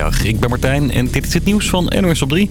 Goedemiddag, ik ben Martijn en dit is het nieuws van NOS op 3.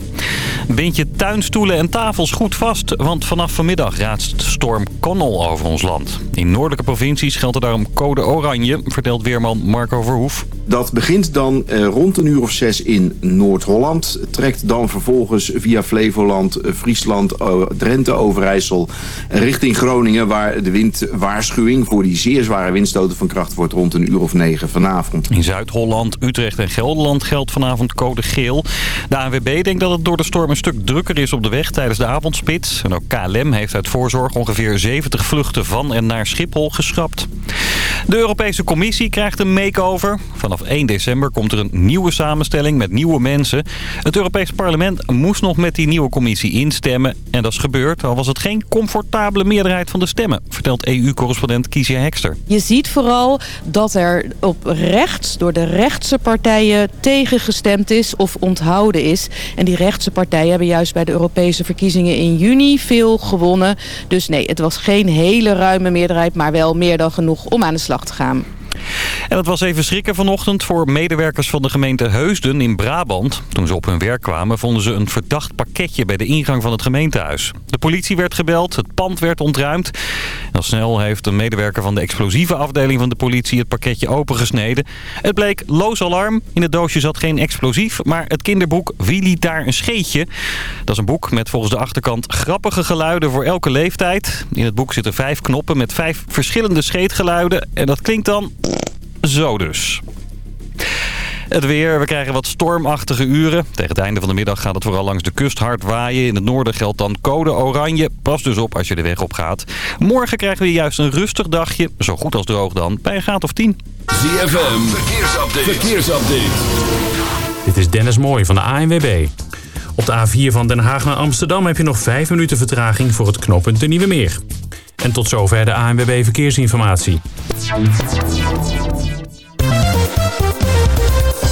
Bind je tuinstoelen en tafels goed vast, want vanaf vanmiddag raast storm Connell over ons land. In noordelijke provincies geldt er daarom code oranje, vertelt weerman Marco Verhoef. Dat begint dan eh, rond een uur of zes in Noord-Holland. Trekt dan vervolgens via Flevoland, eh, Friesland, eh, Drenthe, Overijssel... richting Groningen... waar de windwaarschuwing voor die zeer zware windstoten van kracht wordt... rond een uur of negen vanavond. In Zuid-Holland, Utrecht en Gelderland geldt vanavond code geel. De ANWB denkt dat het door de storm een stuk drukker is op de weg tijdens de avondspits. En ook KLM heeft uit voorzorg ongeveer 70 vluchten van en naar Schiphol geschrapt. De Europese Commissie krijgt een makeover. Vanaf 1 december komt er een nieuwe samenstelling met nieuwe mensen. Het Europees Parlement moest nog met die nieuwe commissie instemmen. En dat is gebeurd, al was het geen comfortabele meerderheid van de stemmen, vertelt EU-correspondent Kizia Hekster. Je ziet vooral dat er op rechts door de rechtse partijen tegengestemd is of onthouden is. En die rechtse partijen hebben juist bij de Europese verkiezingen in juni veel gewonnen. Dus nee, het was geen hele ruime meerderheid, maar wel meer dan genoeg om aan de slag te gaan. En het was even schrikken vanochtend voor medewerkers van de gemeente Heusden in Brabant. Toen ze op hun werk kwamen vonden ze een verdacht pakketje bij de ingang van het gemeentehuis. De politie werd gebeld, het pand werd ontruimd. Al snel heeft een medewerker van de explosieve afdeling van de politie het pakketje opengesneden. Het bleek loos alarm. In het doosje zat geen explosief, maar het kinderboek Wie liet daar een scheetje? Dat is een boek met volgens de achterkant grappige geluiden voor elke leeftijd. In het boek zitten vijf knoppen met vijf verschillende scheetgeluiden. En dat klinkt dan zo dus. Het weer, we krijgen wat stormachtige uren. Tegen het einde van de middag gaat het vooral langs de kust hard waaien. In het noorden geldt dan code oranje. Pas dus op als je de weg op gaat. Morgen krijgen we juist een rustig dagje. Zo goed als droog dan, bij een graad of 10. ZFM, verkeersupdate. verkeersupdate. Dit is Dennis Mooij van de ANWB. Op de A4 van Den Haag naar Amsterdam heb je nog 5 minuten vertraging voor het knooppunt de Nieuwe Meer. En tot zover de ANWB Verkeersinformatie.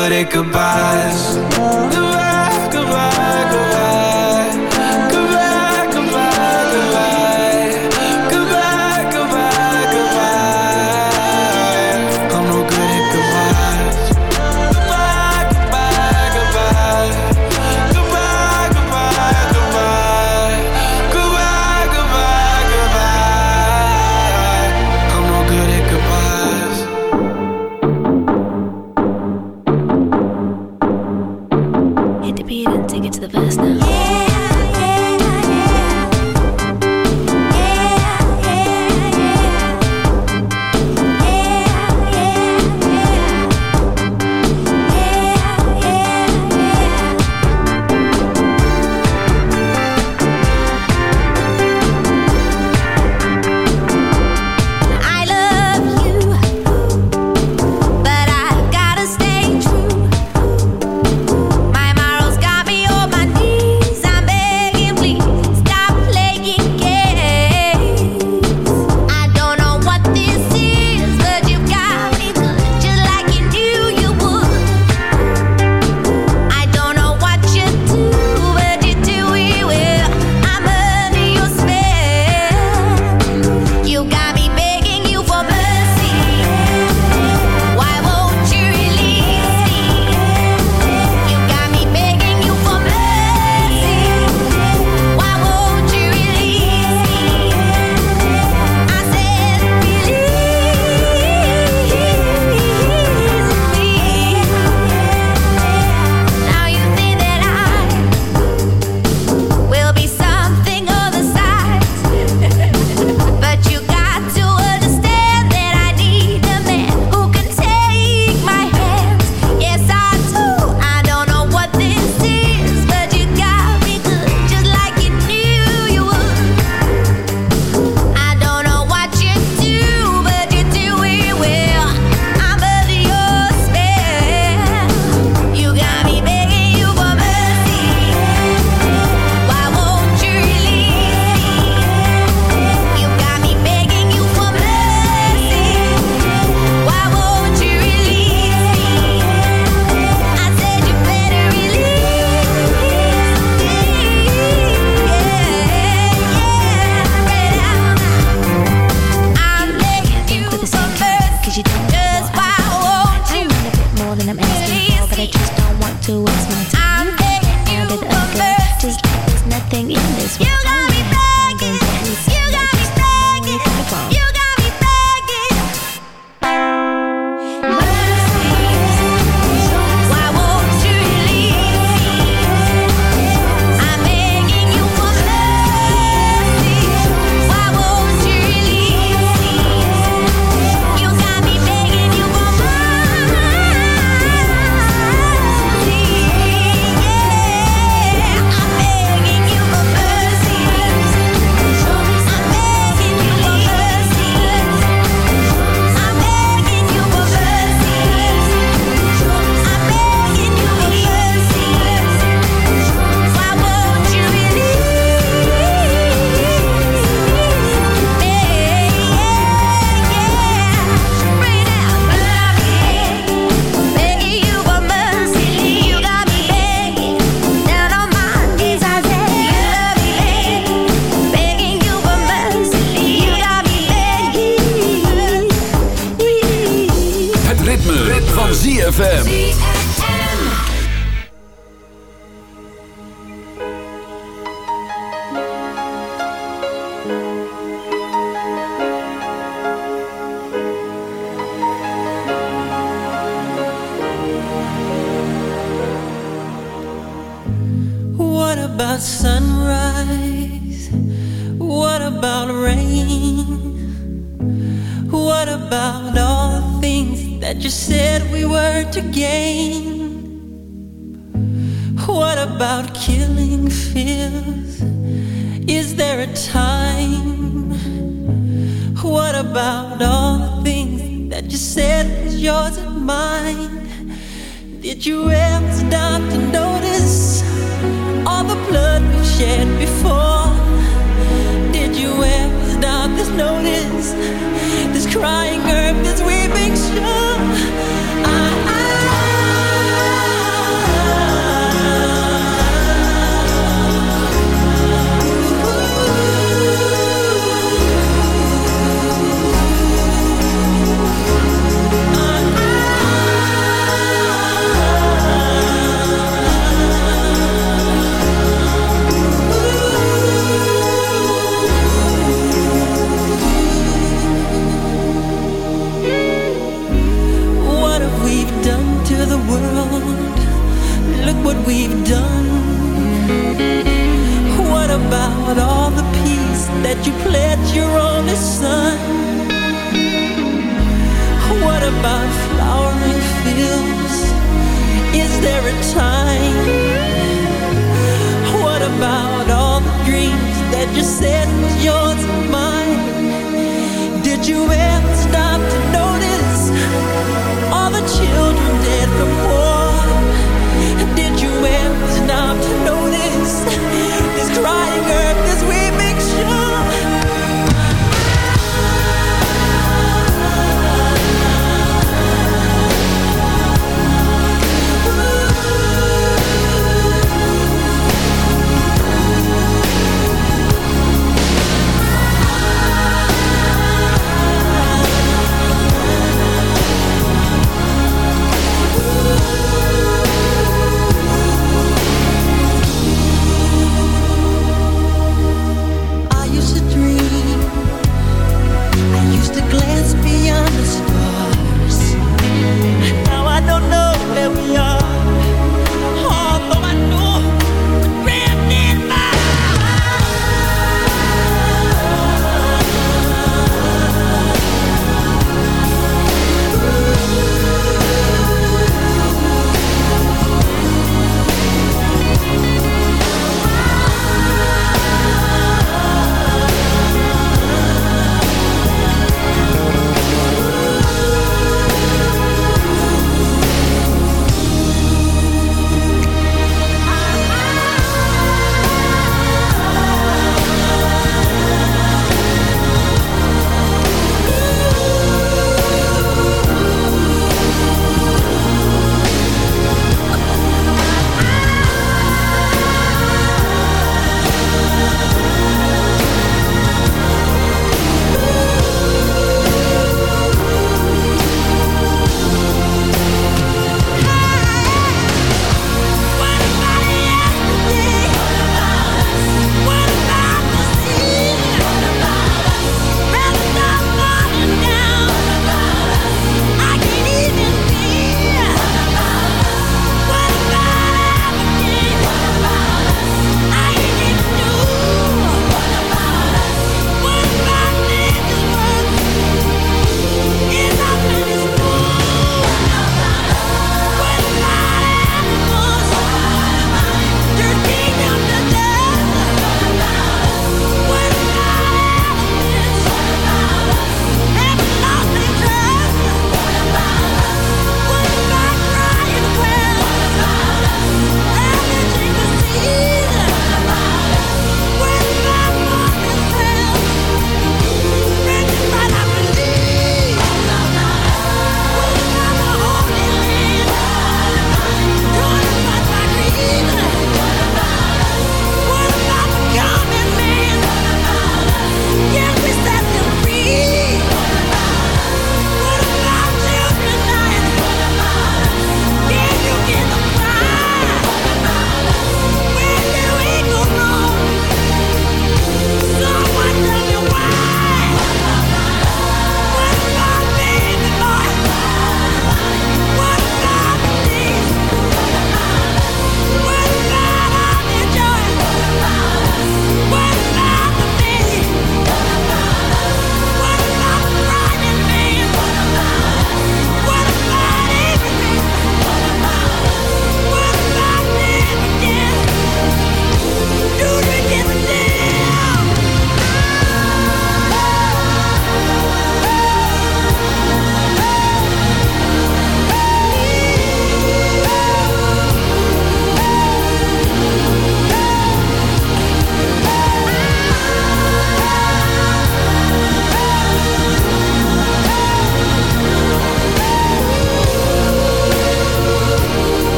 Good at goodbyes.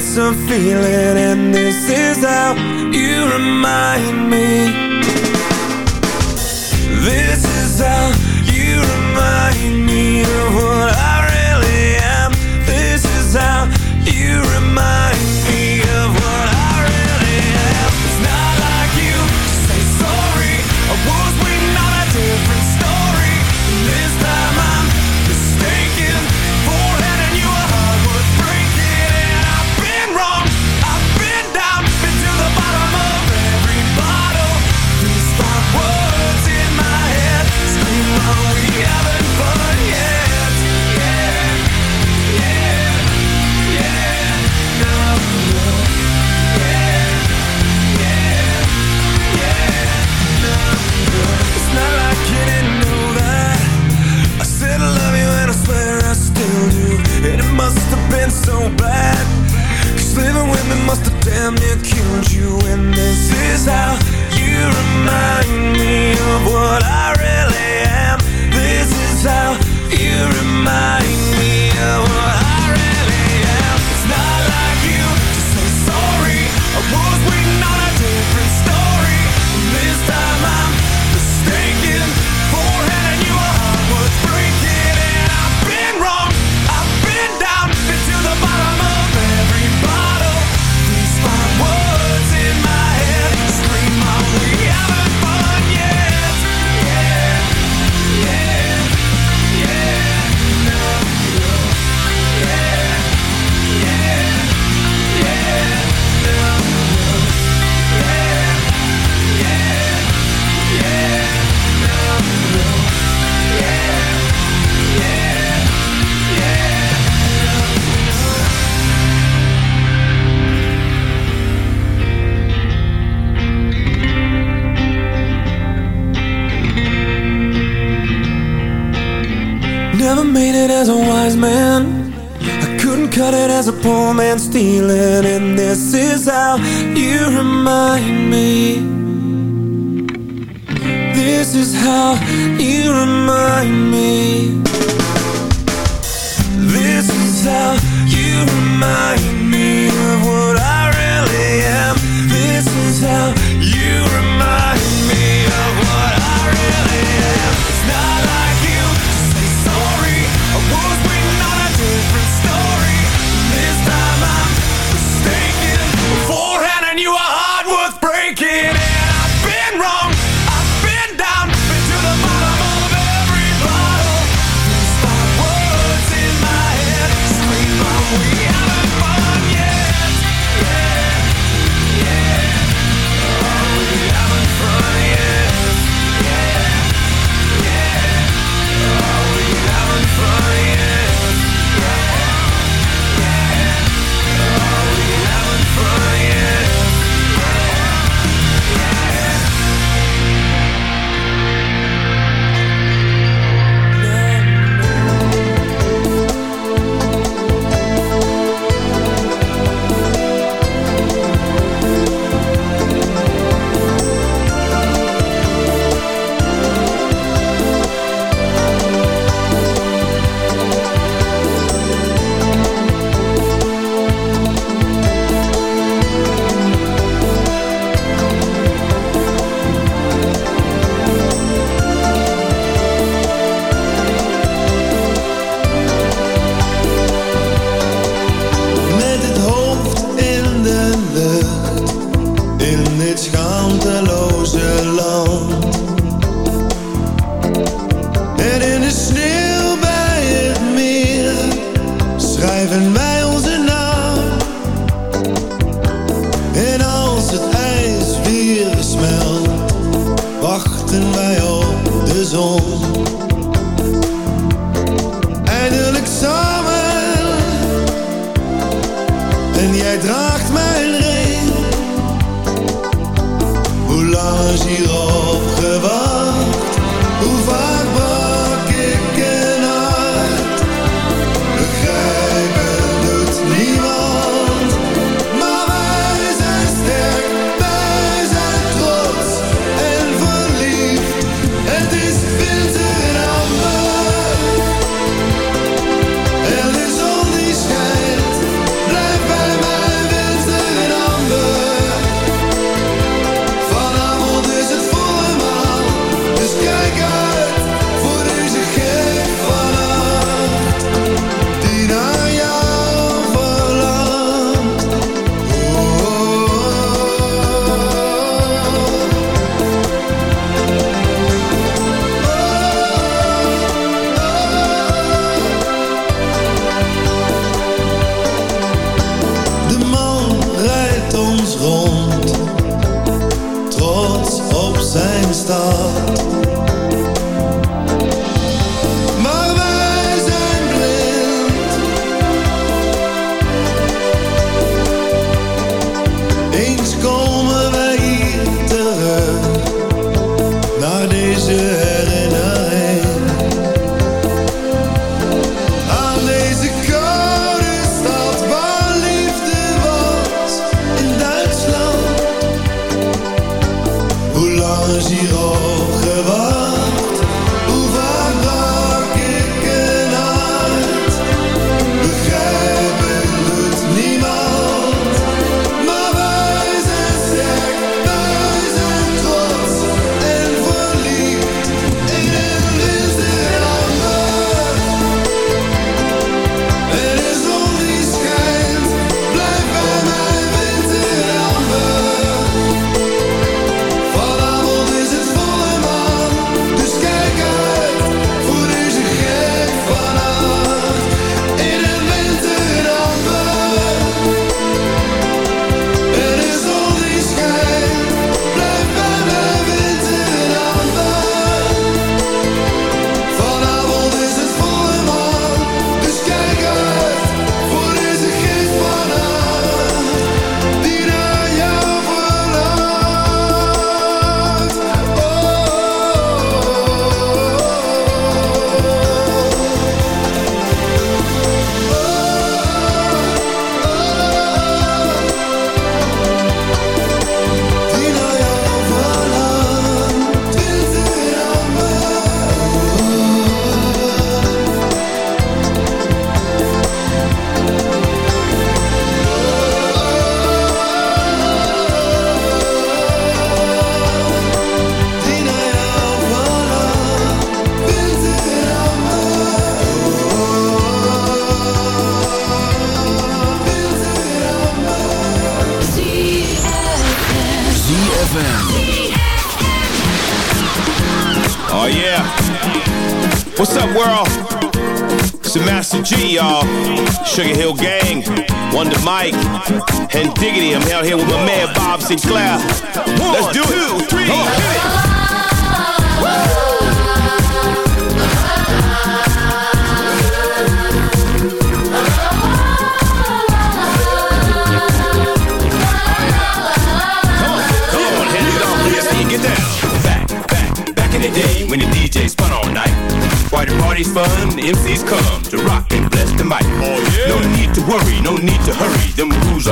Sense of feeling. You wachten wij op de zon.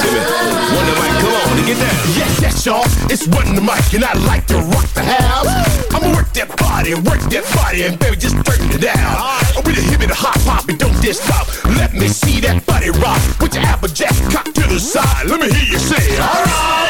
to me. Wonder Mike, come on and get down. Yes, yes, y'all. It's one the mic, and I like to rock the house. I'ma work that body, work that body, and baby, just turn it down. I'm with a hip and a hop hop, and don't just stop. Let me see that body rock. Put your applejack cock to the side. Let me hear you say, alright.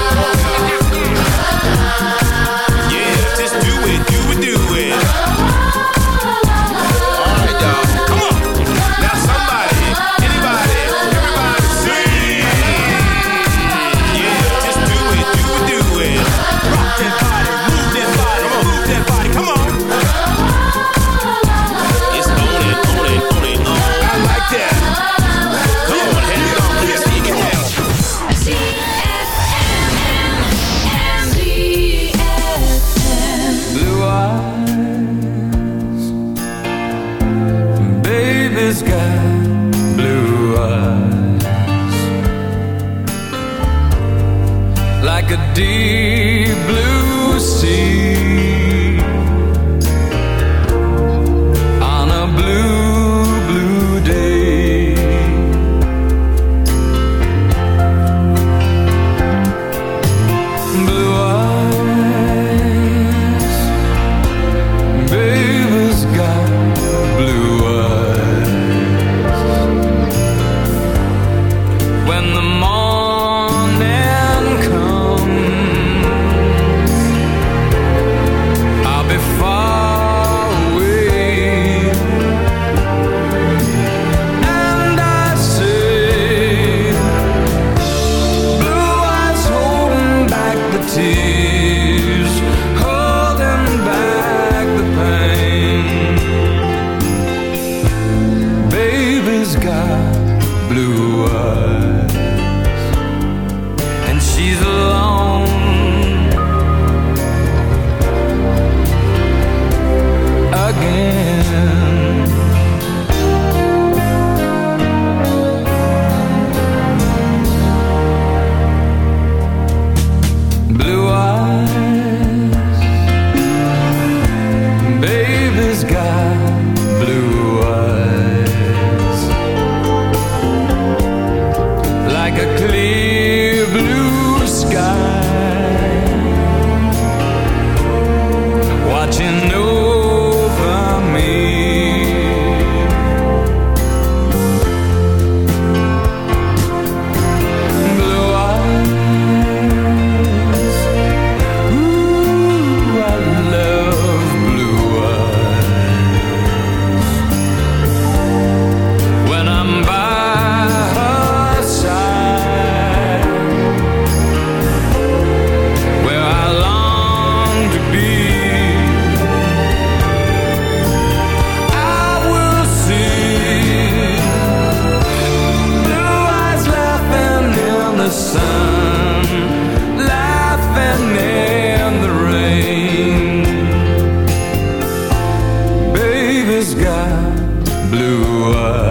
Got blue eyes,